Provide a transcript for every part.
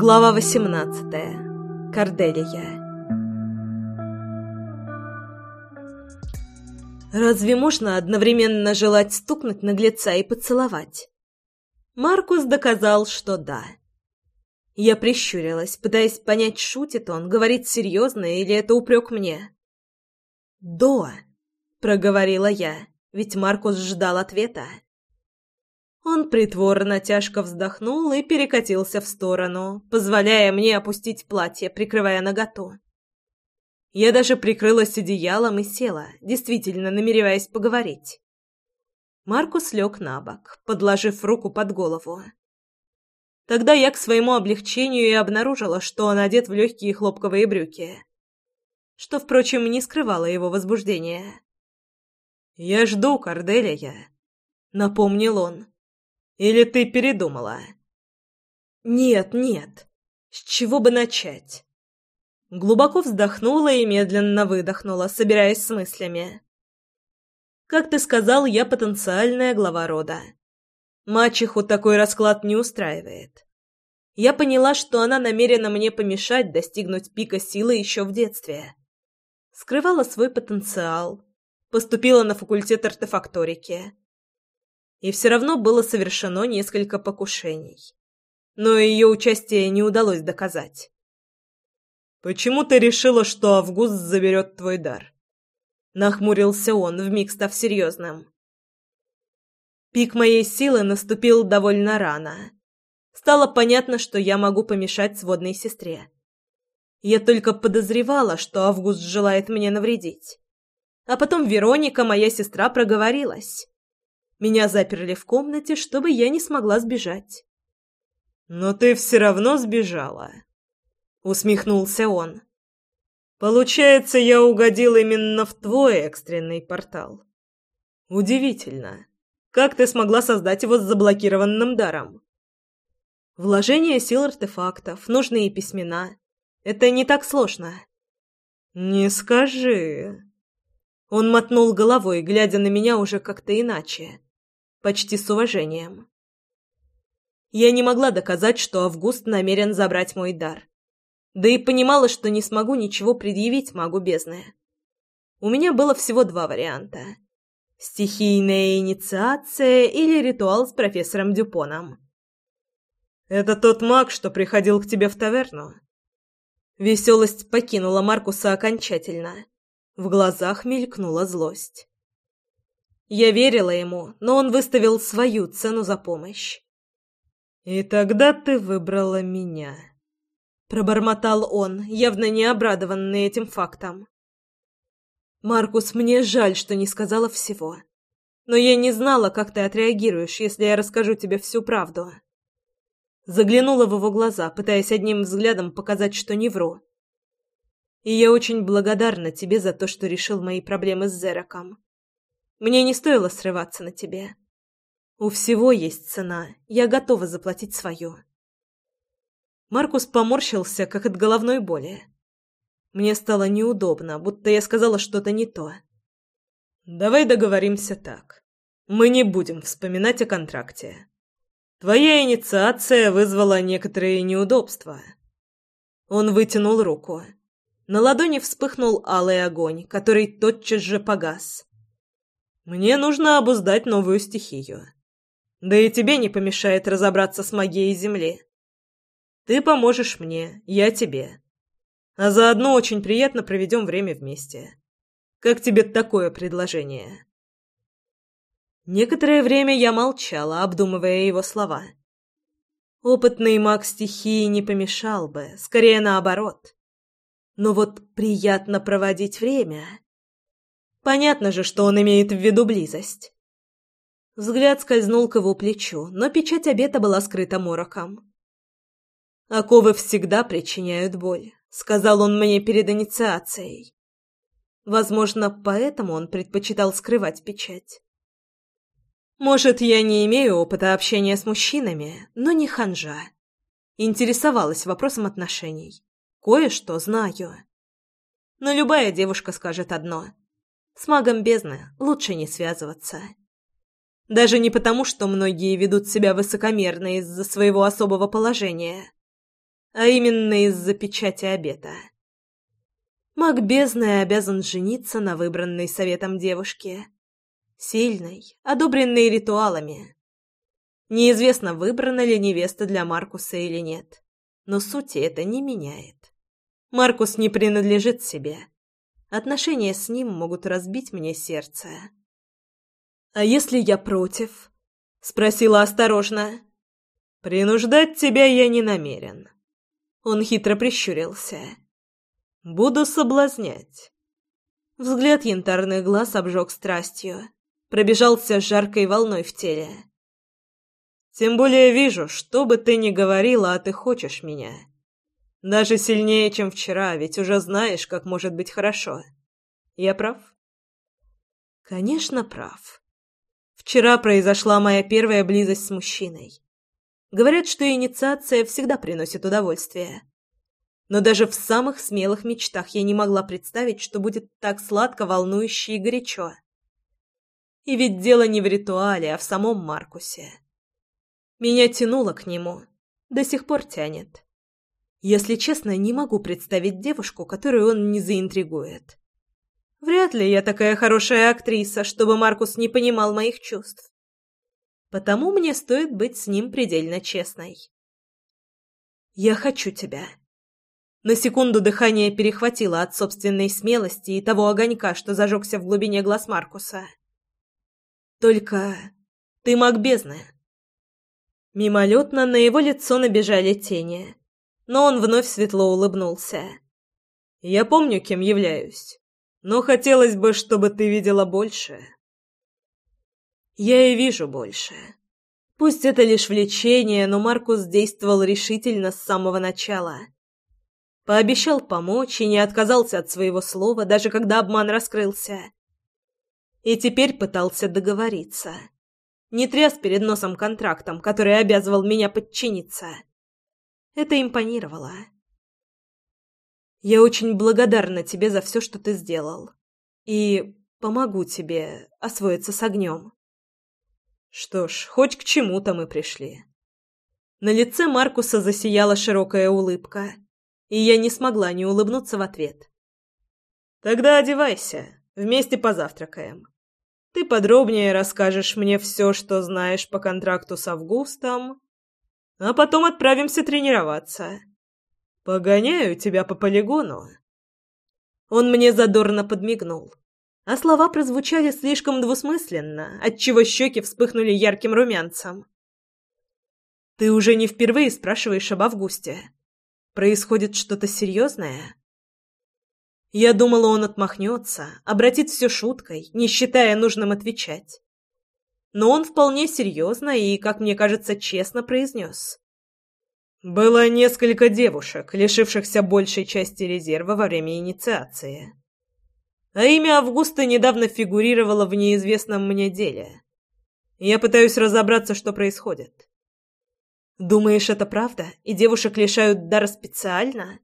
Глава 18. Корделия. Разве можно одновременно желать стукнуть наглеца и поцеловать? Маркус доказал, что да. Я прищурилась, пытаясь понять, шутит он, говорит серьезно или это упрек мне. «До», — проговорила я, ведь Маркус ждал ответа. Он притворно тяжко вздохнул и перекатился в сторону, позволяя мне опустить платье, прикрывая наготу. Я даже прикрылась одеялом и села, действительно намереваясь поговорить. Маркус лег на бок, подложив руку под голову. Тогда я к своему облегчению и обнаружила, что он одет в легкие хлопковые брюки, что, впрочем, не скрывало его возбуждения. «Я жду, Корделия», — напомнил он. Или ты передумала?» «Нет, нет. С чего бы начать?» Глубоко вздохнула и медленно выдохнула, собираясь с мыслями. «Как ты сказал, я потенциальная глава рода. Мачеху такой расклад не устраивает. Я поняла, что она намерена мне помешать достигнуть пика силы еще в детстве. Скрывала свой потенциал, поступила на факультет артефакторики, и все равно было совершено несколько покушений. Но ее участие не удалось доказать. «Почему ты решила, что Август заберет твой дар?» Нахмурился он, вмиг став серьезным. Пик моей силы наступил довольно рано. Стало понятно, что я могу помешать сводной сестре. Я только подозревала, что Август желает мне навредить. А потом Вероника, моя сестра, проговорилась. Меня заперли в комнате, чтобы я не смогла сбежать. «Но ты все равно сбежала», — усмехнулся он. «Получается, я угодил именно в твой экстренный портал. Удивительно. Как ты смогла создать его с заблокированным даром?» «Вложение сил артефактов, нужные письмена. Это не так сложно». «Не скажи». Он мотнул головой, глядя на меня уже как-то иначе почти с уважением. Я не могла доказать, что Август намерен забрать мой дар. Да и понимала, что не смогу ничего предъявить магу бездны. У меня было всего два варианта. Стихийная инициация или ритуал с профессором Дюпоном. «Это тот маг, что приходил к тебе в таверну?» Веселость покинула Маркуса окончательно. В глазах мелькнула злость. Я верила ему, но он выставил свою цену за помощь. «И тогда ты выбрала меня», — пробормотал он, явно не обрадованный этим фактом. «Маркус, мне жаль, что не сказала всего. Но я не знала, как ты отреагируешь, если я расскажу тебе всю правду». Заглянула в его глаза, пытаясь одним взглядом показать, что не вру. «И я очень благодарна тебе за то, что решил мои проблемы с Зераком. Мне не стоило срываться на тебе. У всего есть цена, я готова заплатить свою. Маркус поморщился, как от головной боли. Мне стало неудобно, будто я сказала что-то не то. «Давай договоримся так. Мы не будем вспоминать о контракте. Твоя инициация вызвала некоторые неудобства». Он вытянул руку. На ладони вспыхнул алый огонь, который тотчас же погас. Мне нужно обуздать новую стихию. Да и тебе не помешает разобраться с магией Земли. Ты поможешь мне, я тебе. А заодно очень приятно проведем время вместе. Как тебе такое предложение?» Некоторое время я молчала, обдумывая его слова. Опытный маг стихии не помешал бы, скорее наоборот. Но вот приятно проводить время Понятно же, что он имеет в виду близость. Взгляд скользнул к его плечу, но печать обета была скрыта мороком. «Оковы всегда причиняют боль», — сказал он мне перед инициацией. Возможно, поэтому он предпочитал скрывать печать. Может, я не имею опыта общения с мужчинами, но не ханжа. Интересовалась вопросом отношений. Кое-что знаю. Но любая девушка скажет одно — с магом бездны лучше не связываться. Даже не потому, что многие ведут себя высокомерно из-за своего особого положения, а именно из-за печати обета. Маг бездны обязан жениться на выбранной советом девушке. Сильной, одобренной ритуалами. Неизвестно, выбрана ли невеста для Маркуса или нет, но сути это не меняет. Маркус не принадлежит себе. Отношения с ним могут разбить мне сердце. «А если я против?» — спросила осторожно. «Принуждать тебя я не намерен». Он хитро прищурился. «Буду соблазнять». Взгляд янтарных глаз обжег страстью, пробежался жаркой волной в теле. «Тем более вижу, что бы ты ни говорила, а ты хочешь меня. Даже сильнее, чем вчера, ведь уже знаешь, как может быть хорошо. Я прав?» «Конечно, прав. Вчера произошла моя первая близость с мужчиной. Говорят, что инициация всегда приносит удовольствие. Но даже в самых смелых мечтах я не могла представить, что будет так сладко, волнующе и горячо. И ведь дело не в ритуале, а в самом Маркусе. Меня тянуло к нему. До сих пор тянет. Если честно, не могу представить девушку, которую он не заинтригует. Вряд ли я такая хорошая актриса, чтобы Маркус не понимал моих чувств. Потому мне стоит быть с ним предельно честной. «Я хочу тебя». На секунду дыхание перехватило от собственной смелости и того огонька, что зажегся в глубине глаз Маркуса. «Только ты маг бездны». Мимолетно на его лицо набежали тени, но он вновь светло улыбнулся. «Я помню, кем являюсь, но хотелось бы, чтобы ты видела больше». Я и вижу больше. Пусть это лишь влечение, но Маркус действовал решительно с самого начала. Пообещал помочь и не отказался от своего слова, даже когда обман раскрылся. И теперь пытался договориться. Не тряс перед носом контрактом, который обязывал меня подчиниться. Это импонировало. Я очень благодарна тебе за все, что ты сделал. И помогу тебе освоиться с огнем. Что ж, хоть к чему-то мы пришли. На лице Маркуса засияла широкая улыбка, и я не смогла не улыбнуться в ответ. «Тогда одевайся, вместе позавтракаем. Ты подробнее расскажешь мне все, что знаешь по контракту с Августом, а потом отправимся тренироваться. Погоняю тебя по полигону». Он мне задорно подмигнул а слова прозвучали слишком двусмысленно, отчего щеки вспыхнули ярким румянцем. «Ты уже не впервые спрашиваешь об Августе. Происходит что-то серьезное?» Я думала, он отмахнется, обратит все шуткой, не считая нужным отвечать. Но он вполне серьезно и, как мне кажется, честно произнес. «Было несколько девушек, лишившихся большей части резерва во время инициации а имя Августа недавно фигурировало в неизвестном мне деле. Я пытаюсь разобраться, что происходит. Думаешь, это правда? И девушек лишают дара специально?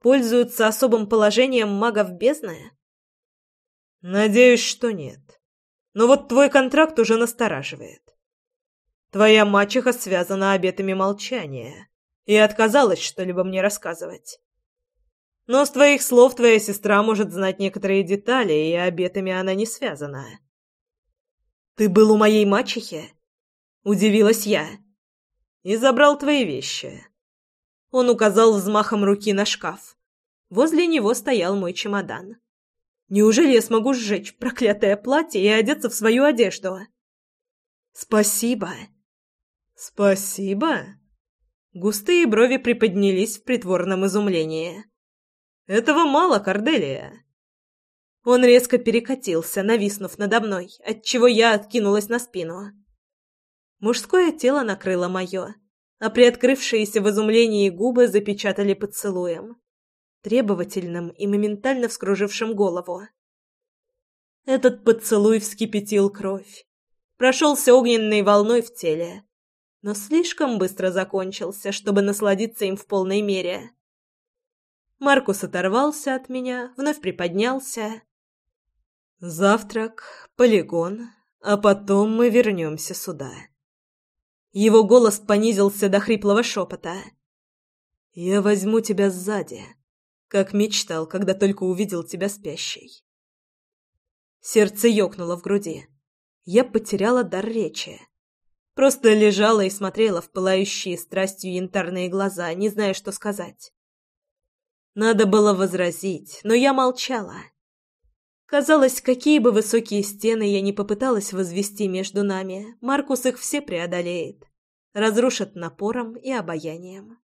Пользуются особым положением магов бездны? Надеюсь, что нет. Но вот твой контракт уже настораживает. Твоя мачеха связана обетами молчания и отказалась что-либо мне рассказывать. Но с твоих слов твоя сестра может знать некоторые детали, и обетами она не связана. Ты был у моей мачехи? Удивилась я. И забрал твои вещи. Он указал взмахом руки на шкаф. Возле него стоял мой чемодан. Неужели я смогу сжечь проклятое платье и одеться в свою одежду? Спасибо. Спасибо. Густые брови приподнялись в притворном изумлении. Этого мало, Корделия. Он резко перекатился, нависнув надо мной, отчего я откинулась на спину. Мужское тело накрыло мое, а приоткрывшиеся в изумлении губы запечатали поцелуем, требовательным и моментально вскружившим голову. Этот поцелуй вскипятил кровь, прошелся огненной волной в теле, но слишком быстро закончился, чтобы насладиться им в полной мере. Маркус оторвался от меня, вновь приподнялся. «Завтрак, полигон, а потом мы вернемся сюда». Его голос понизился до хриплого шепота. Я возьму тебя сзади, как мечтал, когда только увидел тебя спящей. Сердце ёкнуло в груди. Я потеряла дар речи. Просто лежала и смотрела в пылающие страстью янтарные глаза, не зная, что сказать. Надо было возразить, но я молчала. Казалось, какие бы высокие стены я ни попыталась возвести между нами, Маркус их все преодолеет, разрушит напором и обаянием.